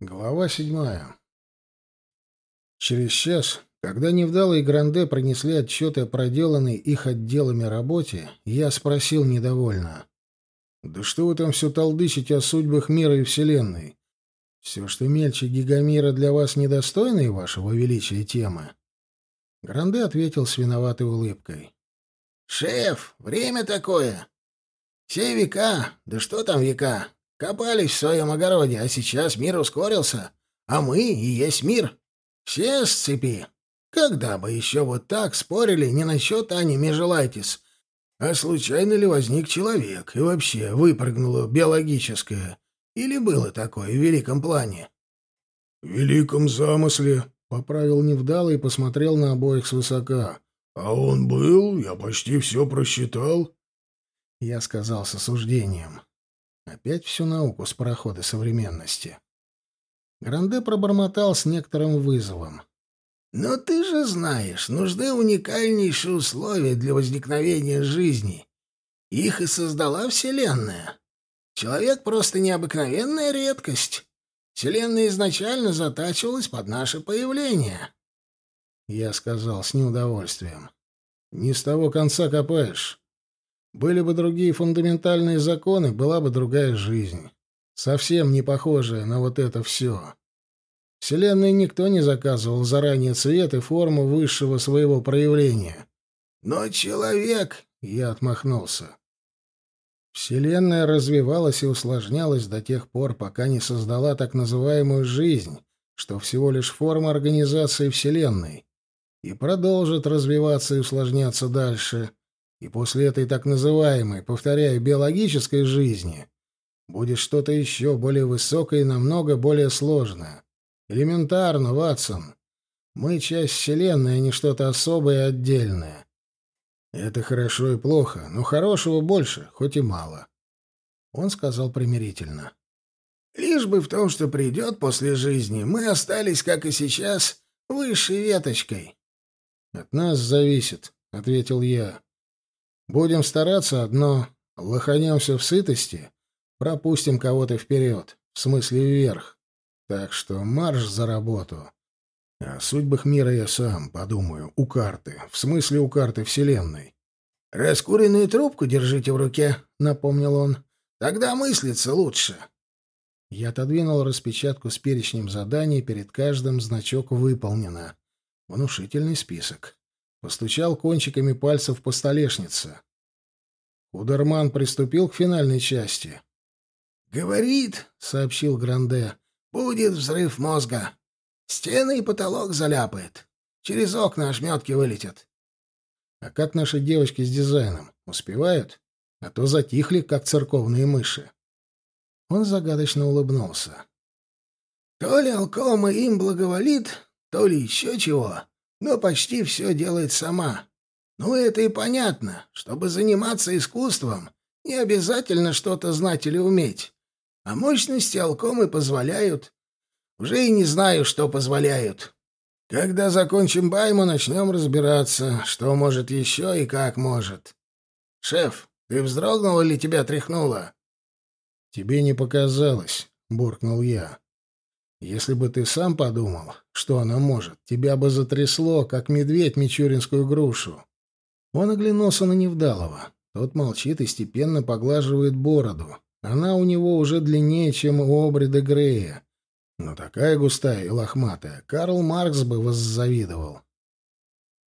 Глава седьмая. Через час, когда Невдала и Гранде принесли отчеты о проделанной их отделами работе, я спросил недовольно. «Да что вы там все толдычите о судьбах мира и Вселенной? Все, что мельче гигамира, для вас недостойные вашего величия темы?» Гранде ответил с виноватой улыбкой. «Шеф, время такое. Все века, да что там века, Копались в своем огороде, а сейчас мир ускорился. А мы и есть мир. Все с цепи. Когда бы еще вот так спорили не насчет Ани Межелайтис, а случайно ли возник человек и вообще выпрыгнуло биологическое? Или было такое в великом плане? — В великом замысле, — поправил Невдало и посмотрел на обоих свысока. — А он был, я почти все просчитал. Я сказал с осуждением. Опять всю науку с парохода современности. Гранде пробормотал с некоторым вызовом. «Но ты же знаешь, нужны уникальнейшие условия для возникновения жизни. Их и создала Вселенная. Человек просто необыкновенная редкость. Вселенная изначально затачивалась под наше появление». Я сказал с неудовольствием. «Не с того конца копаешь. Были бы другие фундаментальные законы, была бы другая жизнь. Совсем не похожая на вот это все. Вселенной никто не заказывал заранее цвет и форму высшего своего проявления. Но человек... Я отмахнулся. Вселенная развивалась и усложнялась до тех пор, пока не создала так называемую жизнь, что всего лишь форма организации Вселенной, и продолжит развиваться и усложняться дальше — и после этой так называемой, повторяю, биологической жизни будет что-то еще более высокое и намного более сложное. Элементарно, Ватсон. Мы часть Вселенной, а не что-то особое и отдельное. Это хорошо и плохо, но хорошего больше, хоть и мало. Он сказал примирительно. Лишь бы в том, что придет после жизни, мы остались, как и сейчас, высшей веточкой. От нас зависит, — ответил я. Будем стараться одно, лоханемся в сытости, пропустим кого-то вперед, в смысле вверх. Так что марш за работу. О судьбах мира я сам подумаю, у карты, в смысле у карты Вселенной. «Раскуренную трубку держите в руке», — напомнил он. «Тогда мыслится лучше». Я отодвинул распечатку с перечнем заданий, перед каждым значок «Выполнено». Внушительный список. Постучал кончиками пальцев по столешнице. Удерман приступил к финальной части. «Говорит», — сообщил Гранде, — «будет взрыв мозга. Стены и потолок заляпает. Через окна ошметки вылетят». «А как наши девочки с дизайном? Успевают? А то затихли, как церковные мыши». Он загадочно улыбнулся. «То ли Алкома им благоволит, то ли еще чего но почти все делает сама. Ну, это и понятно. Чтобы заниматься искусством, не обязательно что-то знать или уметь. А мощности алкомы позволяют. Уже и не знаю, что позволяют. Когда закончим байму, начнем разбираться, что может еще и как может. Шеф, ты вздрогнул или тебя тряхнуло? Тебе не показалось, буркнул я. Если бы ты сам подумал, что она может, тебя бы затрясло, как медведь мичуринскую грушу. Он оглянулся на Невдалова. Тот молчит и степенно поглаживает бороду. Она у него уже длиннее, чем у Обри Грея. Но такая густая и лохматая, Карл Маркс бы воззавидовал.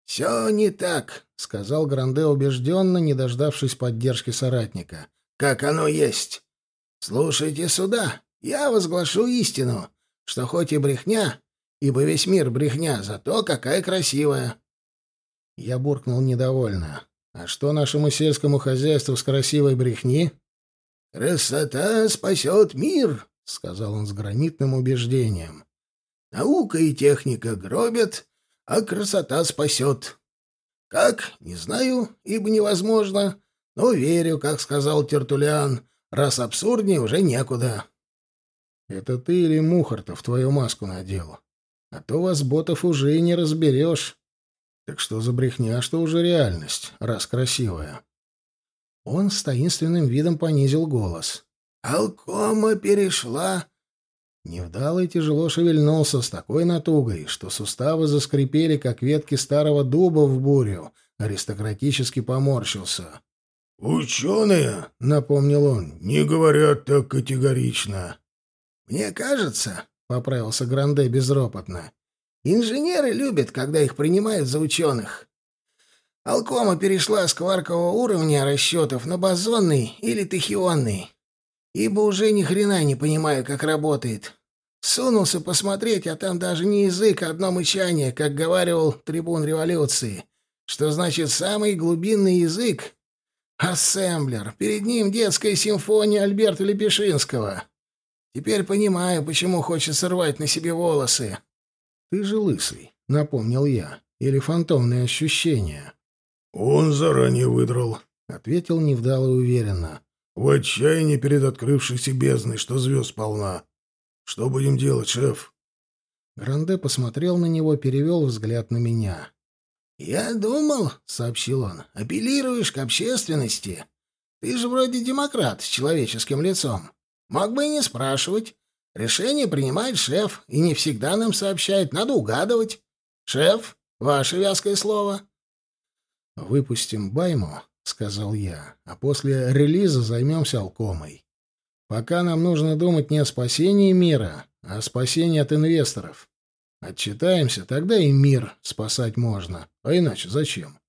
«Все не так», — сказал Гранде убежденно, не дождавшись поддержки соратника. «Как оно есть. Слушайте сюда, я возглашу истину что хоть и брехня, ибо весь мир брехня, зато какая красивая. Я буркнул недовольно. А что нашему сельскому хозяйству с красивой брехни? Красота спасет мир, сказал он с гранитным убеждением. Наука и техника гробят, а красота спасет. Как? Не знаю, ибо невозможно, но верю, как сказал Тертулиан, раз абсурднее уже некуда. Это ты или Мухартов твою маску надел? А то вас, ботов, уже и не разберешь. Так что за брехня, что уже реальность, раз красивая?» Он с таинственным видом понизил голос. «Алкома перешла Невдалый тяжело шевельнулся с такой натугой, что суставы заскрипели, как ветки старого дуба в бурю. Аристократически поморщился. «Ученые», — напомнил он, — «не говорят так категорично». «Мне кажется», — поправился Гранде безропотно, — «инженеры любят, когда их принимают за ученых. Алкома перешла с кваркового уровня расчетов на бозонный или тахионный, ибо уже ни хрена не понимаю, как работает. Сунулся посмотреть, а там даже не язык, а одно мычание, как говаривал трибун революции, что значит самый глубинный язык Ассемблер. Перед ним детская симфония Альберта Лепешинского. Теперь понимаю, почему хочет сорвать на себе волосы. Ты же лысый, напомнил я. Или фантомные ощущения. Он заранее выдрал, ответил невдало уверенно. В отчаянии перед открывшейся бездной, что звезд полна. Что будем делать, шеф? Гранде посмотрел на него, перевел взгляд на меня. «Я думал», — сообщил он, — «апеллируешь к общественности. Ты же вроде демократ с человеческим лицом. Мог бы и не спрашивать. Решение принимает шеф, и не всегда нам сообщает. Надо угадывать. Шеф, ваше вязкое слово». «Выпустим Байму», — сказал я, — «а после релиза займемся алкомой. Пока нам нужно думать не о спасении мира, а о спасении от инвесторов. Отчитаемся, тогда и мир спасать можно. А иначе зачем?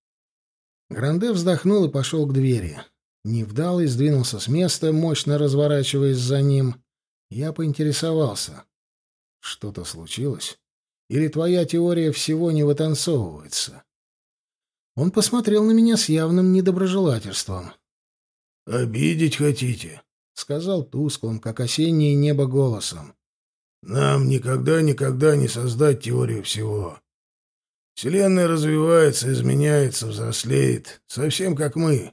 Гранде вздохнул и пошел к двери. Невдалый сдвинулся с места, мощно разворачиваясь за ним. Я поинтересовался. Что-то случилось? Или твоя теория всего не вытанцовывается? Он посмотрел на меня с явным недоброжелательством. «Обидеть хотите?» — сказал тусклым, как осеннее небо, голосом. Нам никогда-никогда не создать теорию всего. Вселенная развивается, изменяется, взрослеет, совсем как мы.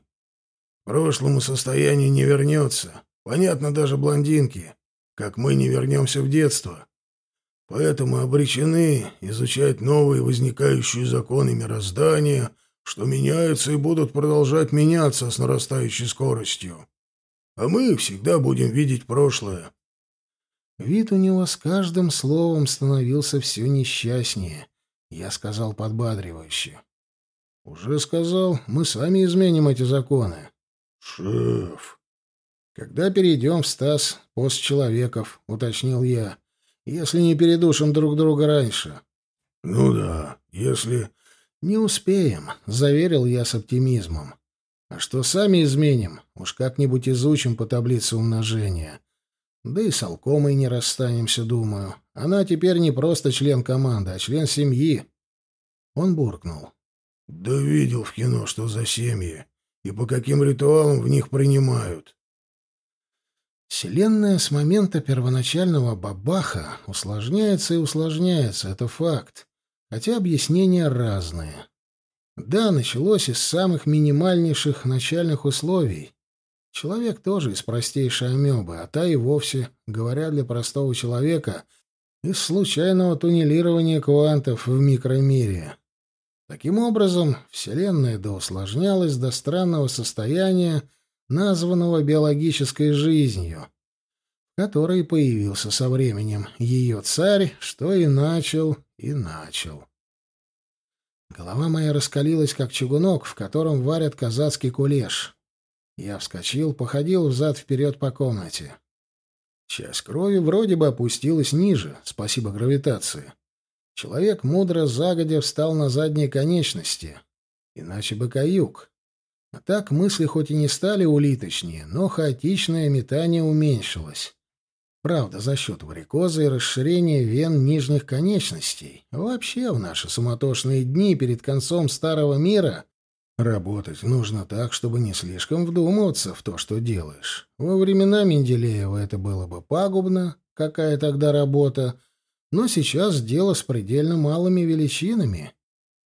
К прошлому состоянию не вернется. Понятно даже блондинки, как мы не вернемся в детство. Поэтому обречены изучать новые возникающие законы мироздания, что меняются и будут продолжать меняться с нарастающей скоростью. А мы всегда будем видеть прошлое. Вид у него с каждым словом становился все несчастнее. Я сказал подбадривающе. «Уже сказал, мы сами изменим эти законы». «Шеф!» «Когда перейдем в стас постчеловеков», — уточнил я, — «если не передушим друг друга раньше». «Ну да, если...» «Не успеем», — заверил я с оптимизмом. «А что сами изменим, уж как-нибудь изучим по таблице умножения. Да и с Алкомой не расстанемся, думаю. Она теперь не просто член команды, а член семьи. Он буркнул. Да видел в кино, что за семьи, и по каким ритуалам в них принимают. Вселенная с момента первоначального бабаха усложняется и усложняется, это факт. Хотя объяснения разные. Да, началось из самых минимальнейших начальных условий. Человек тоже из простейшей амебы, а та и вовсе, говоря для простого человека, из случайного туннелирования квантов в микромире. Таким образом, Вселенная доусложнялась до странного состояния, названного биологической жизнью, в которой появился со временем ее царь, что и начал, и начал. Голова моя раскалилась, как чугунок, в котором варят казацкий кулеш. Я вскочил, походил взад-вперед по комнате. Часть крови вроде бы опустилась ниже, спасибо гравитации. Человек мудро загодя встал на задние конечности. Иначе бы каюк. А так мысли хоть и не стали улиточнее, но хаотичное метание уменьшилось. Правда, за счет варикоза и расширения вен нижних конечностей. Вообще, в наши суматошные дни перед концом Старого Мира Работать нужно так, чтобы не слишком вдумываться в то, что делаешь. Во времена Менделеева это было бы пагубно, какая тогда работа, но сейчас дело с предельно малыми величинами.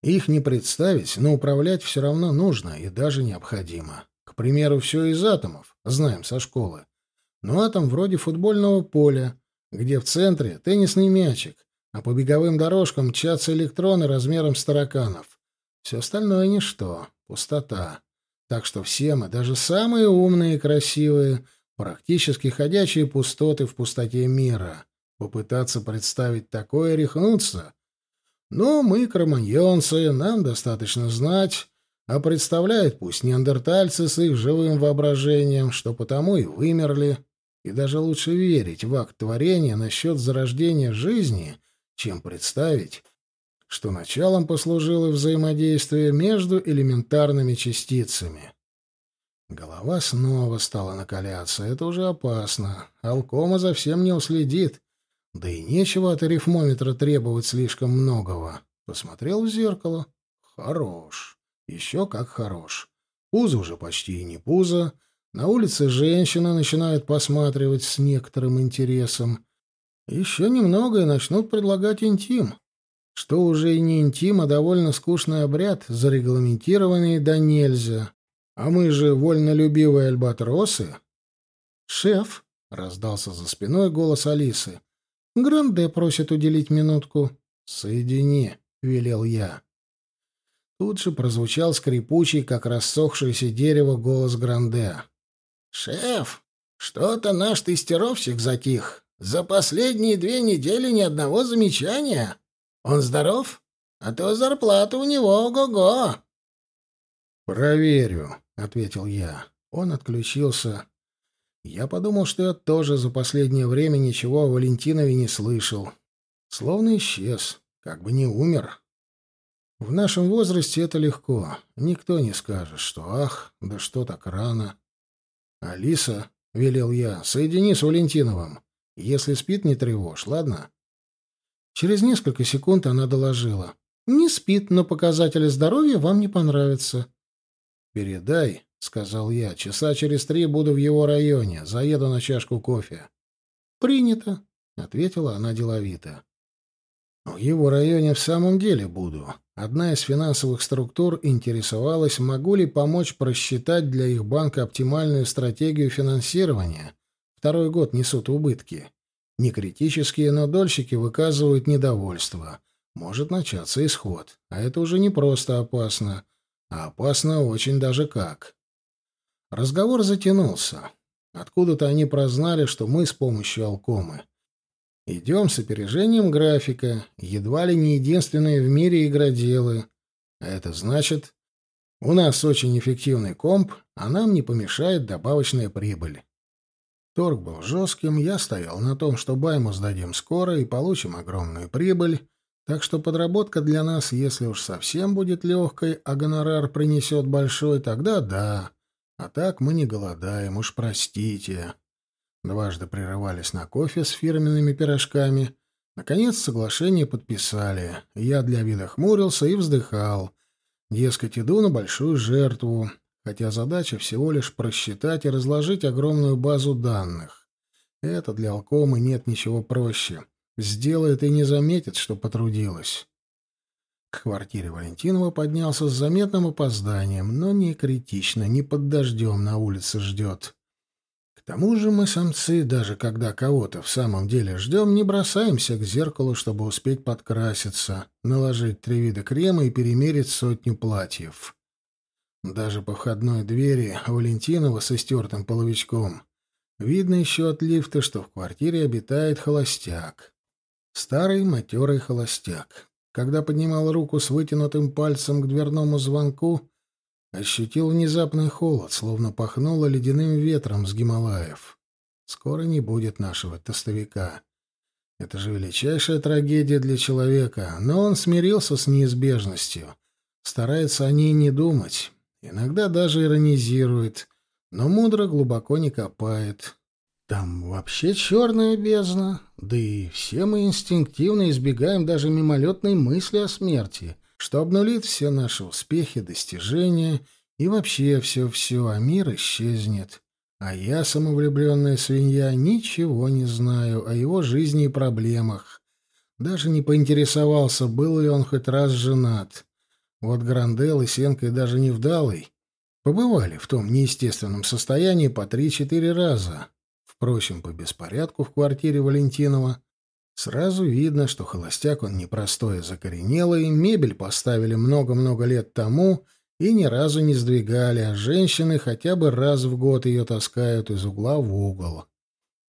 Их не представить, но управлять все равно нужно и даже необходимо. К примеру, все из атомов, знаем со школы. Но атом вроде футбольного поля, где в центре теннисный мячик, а по беговым дорожкам мчатся электроны размером с тараканов. Все остальное — ничто, пустота. Так что все мы, даже самые умные и красивые, практически ходячие пустоты в пустоте мира. Попытаться представить такое рехнуться. Но мы, кроманьонцы, нам достаточно знать, а представляют пусть неандертальцы с их живым воображением, что потому и вымерли. И даже лучше верить в акт творения насчет зарождения жизни, чем представить, что началом послужило взаимодействие между элементарными частицами. Голова снова стала накаляться. Это уже опасно. Алкома за всем не уследит. Да и нечего от арифмометра требовать слишком многого. Посмотрел в зеркало. Хорош. Еще как хорош. Пузо уже почти и не пузо. На улице женщины начинают посматривать с некоторым интересом. Еще немного и начнут предлагать интим. Что уже и не интим, а довольно скучный обряд, зарегламентированный да нельзя. А мы же вольнолюбивые альбатросы. «Шеф», — раздался за спиной голос Алисы, — «Гранде просит уделить минутку». «Соедини», — велел я. Тут же прозвучал скрипучий, как рассохшееся дерево, голос Гранде. «Шеф, что-то наш тестировщик затих. За последние две недели ни одного замечания. Он здоров? А то зарплата у него ого-го». «Проверю», — ответил я. Он отключился. Я подумал, что я тоже за последнее время ничего о Валентинове не слышал. Словно исчез, как бы не умер. В нашем возрасте это легко. Никто не скажет, что «ах, да что так рано». «Алиса», — велел я, — «соедини с Валентиновым. Если спит, не тревожь, ладно?» Через несколько секунд она доложила. «Не спит, но показатели здоровья вам не понравятся. «Передай», — сказал я, — «часа через три буду в его районе. Заеду на чашку кофе». «Принято», — ответила она деловито. «В его районе в самом деле буду. Одна из финансовых структур интересовалась, могу ли помочь просчитать для их банка оптимальную стратегию финансирования. Второй год несут убытки. Не критические, но дольщики выказывают недовольство. Может начаться исход. А это уже не просто опасно. А опасно очень даже как. Разговор затянулся. Откуда-то они прознали, что мы с помощью Алкомы идем с опережением графика, едва ли не единственные в мире игроделы. А это значит, у нас очень эффективный комп, а нам не помешает добавочная прибыль. Торг был жестким, я стоял на том, что Байму сдадим скоро и получим огромную прибыль, так что подработка для нас, если уж совсем будет легкой, а гонорар принесет большой, тогда да. А так мы не голодаем, уж простите. Дважды прерывались на кофе с фирменными пирожками. Наконец соглашение подписали. Я для вида хмурился и вздыхал. Дескать, иду на большую жертву, хотя задача всего лишь просчитать и разложить огромную базу данных. Это для Алкомы нет ничего проще. Сделает и не заметит, что потрудилась. К квартире Валентинова поднялся с заметным опозданием, но не критично, не под дождем на улице ждет. К тому же мы, самцы, даже когда кого-то в самом деле ждем, не бросаемся к зеркалу, чтобы успеть подкраситься, наложить три вида крема и перемерить сотню платьев. Даже по входной двери Валентинова со стертым половичком видно еще от лифта, что в квартире обитает холостяк. Старый матерый холостяк. Когда поднимал руку с вытянутым пальцем к дверному звонку, ощутил внезапный холод, словно пахнуло ледяным ветром с Гималаев. Скоро не будет нашего тостовика. Это же величайшая трагедия для человека, но он смирился с неизбежностью, старается о ней не думать, иногда даже иронизирует, но мудро глубоко не копает. Там вообще черная бездна, да и все мы инстинктивно избегаем даже мимолетной мысли о смерти, что обнулит все наши успехи, достижения и вообще все-все, а мир исчезнет. А я, самовлюбленная свинья, ничего не знаю о его жизни и проблемах. Даже не поинтересовался, был ли он хоть раз женат. Вот Грандел и Сенкой даже не вдалый. Побывали в том неестественном состоянии по три-четыре раза. Впрочем, по беспорядку в квартире Валентинова сразу видно, что холостяк он непростой, закоренелый, мебель поставили много-много лет тому и ни разу не сдвигали, а женщины хотя бы раз в год ее таскают из угла в угол.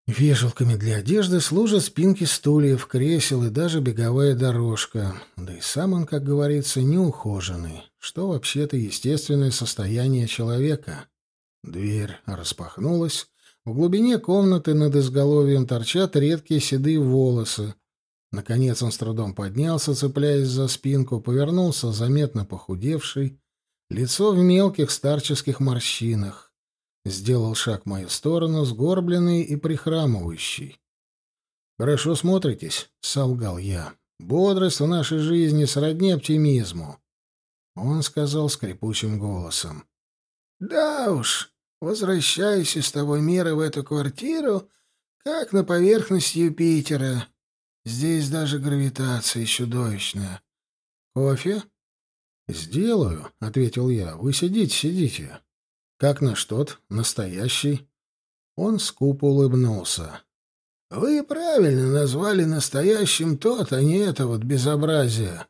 Вешалками для одежды служат спинки стульев, кресел и даже беговая дорожка. Да и сам он, как говорится, неухоженный, что вообще-то естественное состояние человека. Дверь распахнулась. В глубине комнаты над изголовьем торчат редкие седые волосы. Наконец он с трудом поднялся, цепляясь за спинку, повернулся, заметно похудевший, лицо в мелких старческих морщинах. Сделал шаг в мою сторону, сгорбленный и прихрамывающий. «Хорошо смотритесь», — солгал я. «Бодрость в нашей жизни сродни оптимизму». Он сказал скрипучим голосом. «Да уж, возвращаясь из того мира в эту квартиру, как на поверхность Юпитера. Здесь даже гравитация чудовищная. Кофе?» «Сделаю», — ответил я. «Вы сидите, сидите». Как наш тот, настоящий? Он скупо улыбнулся. Вы правильно назвали настоящим тот, а не это вот безобразие.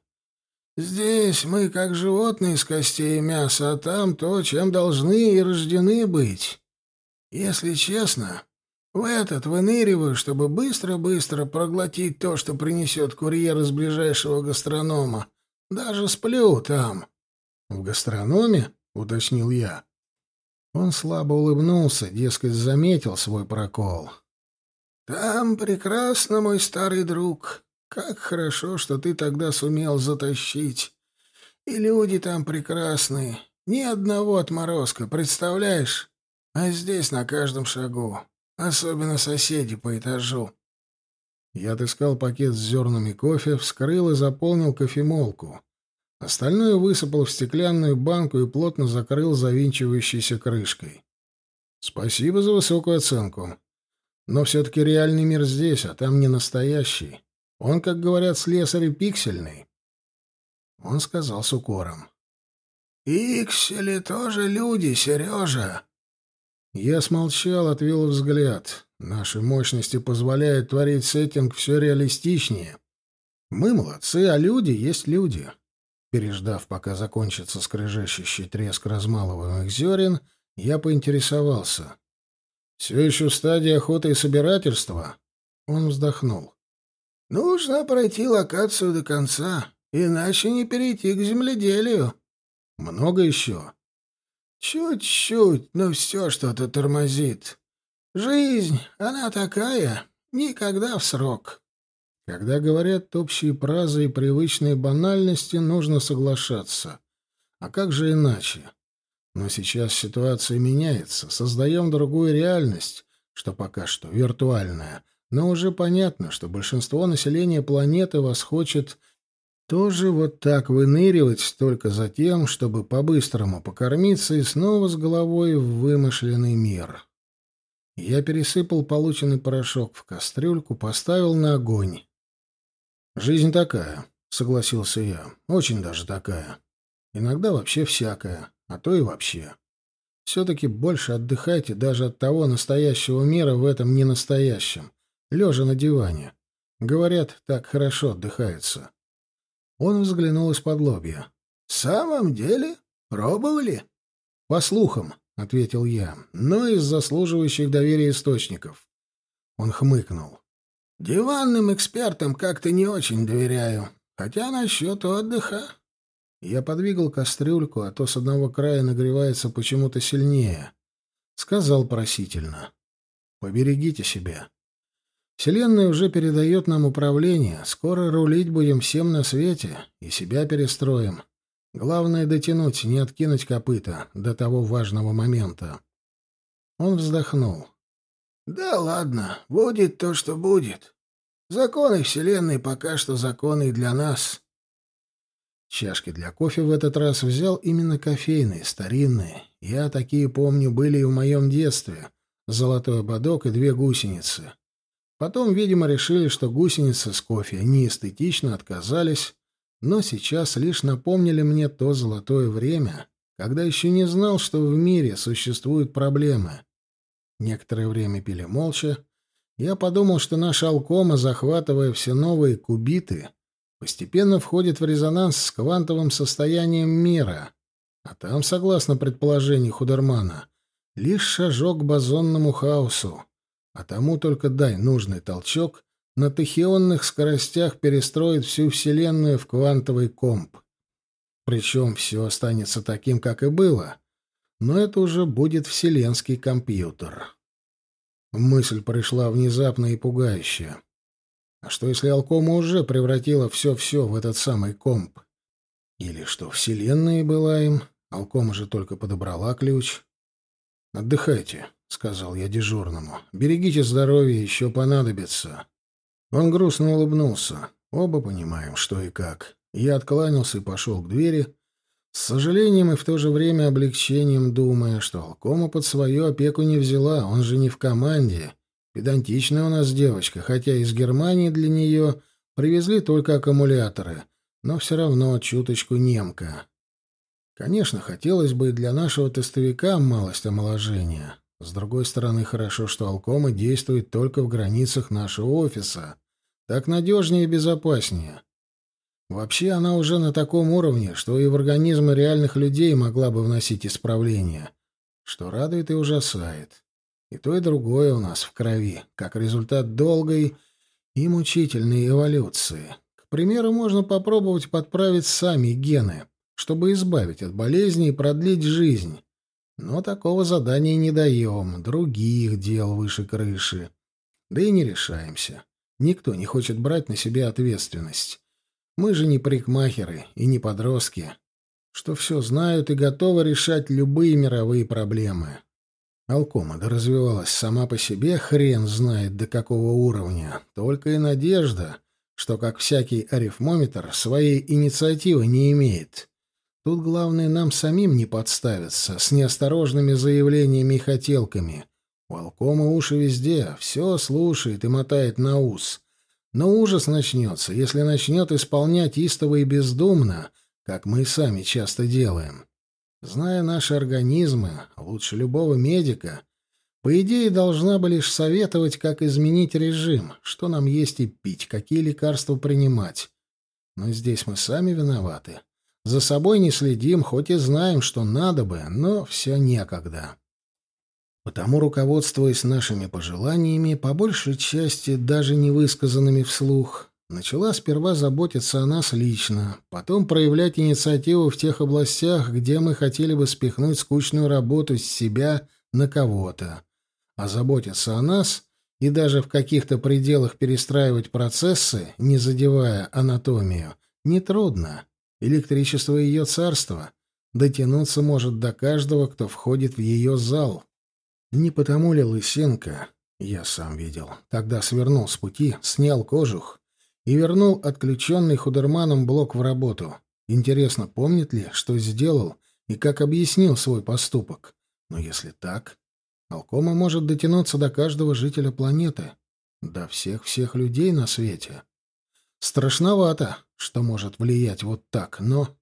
Здесь мы как животные из костей и мяса, а там то, чем должны и рождены быть. Если честно, в этот выныриваю, чтобы быстро-быстро проглотить то, что принесет курьер из ближайшего гастронома. Даже сплю там. — В гастрономе? — уточнил я. Он слабо улыбнулся, дескать, заметил свой прокол. «Там прекрасно, мой старый друг. Как хорошо, что ты тогда сумел затащить. И люди там прекрасные. Ни одного отморозка, представляешь? А здесь на каждом шагу. Особенно соседи по этажу». Я отыскал пакет с зернами кофе, вскрыл и заполнил кофемолку. Остальное высыпал в стеклянную банку и плотно закрыл завинчивающейся крышкой. Спасибо за высокую оценку. Но все-таки реальный мир здесь, а там не настоящий. Он, как говорят слесари, пиксельный. Он сказал с укором. «Пиксели тоже люди, Сережа!» Я смолчал, отвел взгляд. Наши мощности позволяют творить сеттинг все реалистичнее. Мы молодцы, а люди есть люди. Переждав, пока закончится скрежещущий треск размалываемых зерен, я поинтересовался. «Все еще в стадии охоты и собирательства?» Он вздохнул. «Нужно пройти локацию до конца, иначе не перейти к земледелию». «Много еще?» «Чуть-чуть, но все что-то тормозит. Жизнь, она такая, никогда в срок». Когда говорят общие празы и привычные банальности, нужно соглашаться. А как же иначе? Но сейчас ситуация меняется, создаем другую реальность, что пока что виртуальная, но уже понятно, что большинство населения планеты вас хочет тоже вот так выныривать только за тем, чтобы по-быстрому покормиться и снова с головой в вымышленный мир. Я пересыпал полученный порошок в кастрюльку, поставил на огонь. «Жизнь такая», — согласился я. «Очень даже такая. Иногда вообще всякая, а то и вообще. Все-таки больше отдыхайте даже от того настоящего мира в этом ненастоящем, лежа на диване. Говорят, так хорошо отдыхается». Он взглянул из-под лобья. «В самом деле? Пробовали?» «По слухам», — ответил я, — «но из заслуживающих доверия источников». Он хмыкнул. Диванным экспертам как-то не очень доверяю. Хотя насчет отдыха... Я подвигал кастрюльку, а то с одного края нагревается почему-то сильнее. Сказал просительно. «Поберегите себя. Вселенная уже передает нам управление. Скоро рулить будем всем на свете и себя перестроим. Главное — дотянуть, не откинуть копыта до того важного момента». Он вздохнул. Да ладно, будет то, что будет. Законы Вселенной пока что законы для нас. Чашки для кофе в этот раз взял именно кофейные, старинные. Я такие, помню, были и в моем детстве. Золотой ободок и две гусеницы. Потом, видимо, решили, что гусеницы с кофе неэстетично отказались, но сейчас лишь напомнили мне то золотое время, когда еще не знал, что в мире существуют проблемы. Некоторое время пили молча. Я подумал, что наша алкома, захватывая все новые кубиты, постепенно входит в резонанс с квантовым состоянием мира. А там, согласно предположению Худермана, лишь шажок к бозонному хаосу. А тому только дай нужный толчок, на тахионных скоростях перестроит всю Вселенную в квантовый комп. Причем все останется таким, как и было, но это уже будет вселенский компьютер. Мысль пришла внезапно и пугающая. А что, если Алкома уже превратила все-все в этот самый комп? Или что Вселенная была им, Алкома же только подобрала ключ? «Отдыхайте», — сказал я дежурному. «Берегите здоровье, еще понадобится». Он грустно улыбнулся. Оба понимаем, что и как. Я откланялся и пошел к двери, с сожалением и в то же время облегчением думая, что Алкома под свою опеку не взяла, он же не в команде. Педантичная у нас девочка, хотя из Германии для нее привезли только аккумуляторы, но все равно чуточку немка. Конечно, хотелось бы и для нашего тестовика малость омоложения. С другой стороны, хорошо, что Алкома действует только в границах нашего офиса. Так надежнее и безопаснее. Вообще она уже на таком уровне, что и в организмы реальных людей могла бы вносить исправления, что радует и ужасает. И то, и другое у нас в крови, как результат долгой и мучительной эволюции. К примеру, можно попробовать подправить сами гены, чтобы избавить от болезни и продлить жизнь. Но такого задания не даем, других дел выше крыши. Да и не решаемся. Никто не хочет брать на себя ответственность. Мы же не прикмахеры и не подростки, что все знают и готовы решать любые мировые проблемы. Алкомада развивалась сама по себе, хрен знает до какого уровня. Только и надежда, что, как всякий арифмометр, своей инициативы не имеет. Тут главное нам самим не подставиться с неосторожными заявлениями и хотелками. У Алкома уши везде, все слушает и мотает на ус. Но ужас начнется, если начнет исполнять истово и бездумно, как мы и сами часто делаем. Зная наши организмы, лучше любого медика, по идее, должна бы лишь советовать, как изменить режим, что нам есть и пить, какие лекарства принимать. Но здесь мы сами виноваты. За собой не следим, хоть и знаем, что надо бы, но все некогда. Потому, руководствуясь нашими пожеланиями, по большей части даже не высказанными вслух, начала сперва заботиться о нас лично, потом проявлять инициативу в тех областях, где мы хотели бы спихнуть скучную работу с себя на кого-то. А заботиться о нас и даже в каких-то пределах перестраивать процессы, не задевая анатомию, нетрудно. Электричество ее царство. Дотянуться может до каждого, кто входит в ее зал. Не потому ли Лысенко, я сам видел, тогда свернул с пути, снял кожух и вернул отключенный худерманом блок в работу. Интересно, помнит ли, что сделал и как объяснил свой поступок? Но если так, Алкома может дотянуться до каждого жителя планеты, до всех-всех людей на свете. Страшновато, что может влиять вот так, но...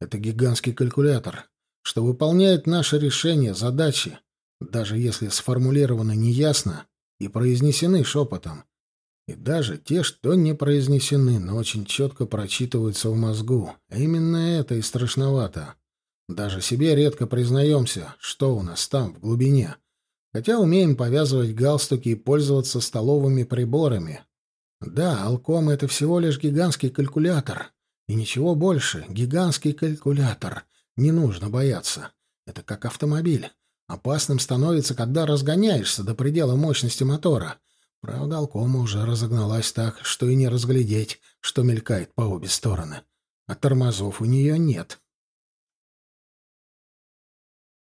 Это гигантский калькулятор, что выполняет наши решения, задачи, даже если сформулированы неясно и произнесены шепотом. И даже те, что не произнесены, но очень четко прочитываются в мозгу. Именно это и страшновато. Даже себе редко признаемся, что у нас там, в глубине. Хотя умеем повязывать галстуки и пользоваться столовыми приборами. Да, Алком — это всего лишь гигантский калькулятор. И ничего больше. Гигантский калькулятор. Не нужно бояться. Это как автомобиль. Опасным становится, когда разгоняешься до предела мощности мотора. Правда, Алкома уже разогналась так, что и не разглядеть, что мелькает по обе стороны. А тормозов у нее нет.